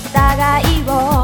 お互いを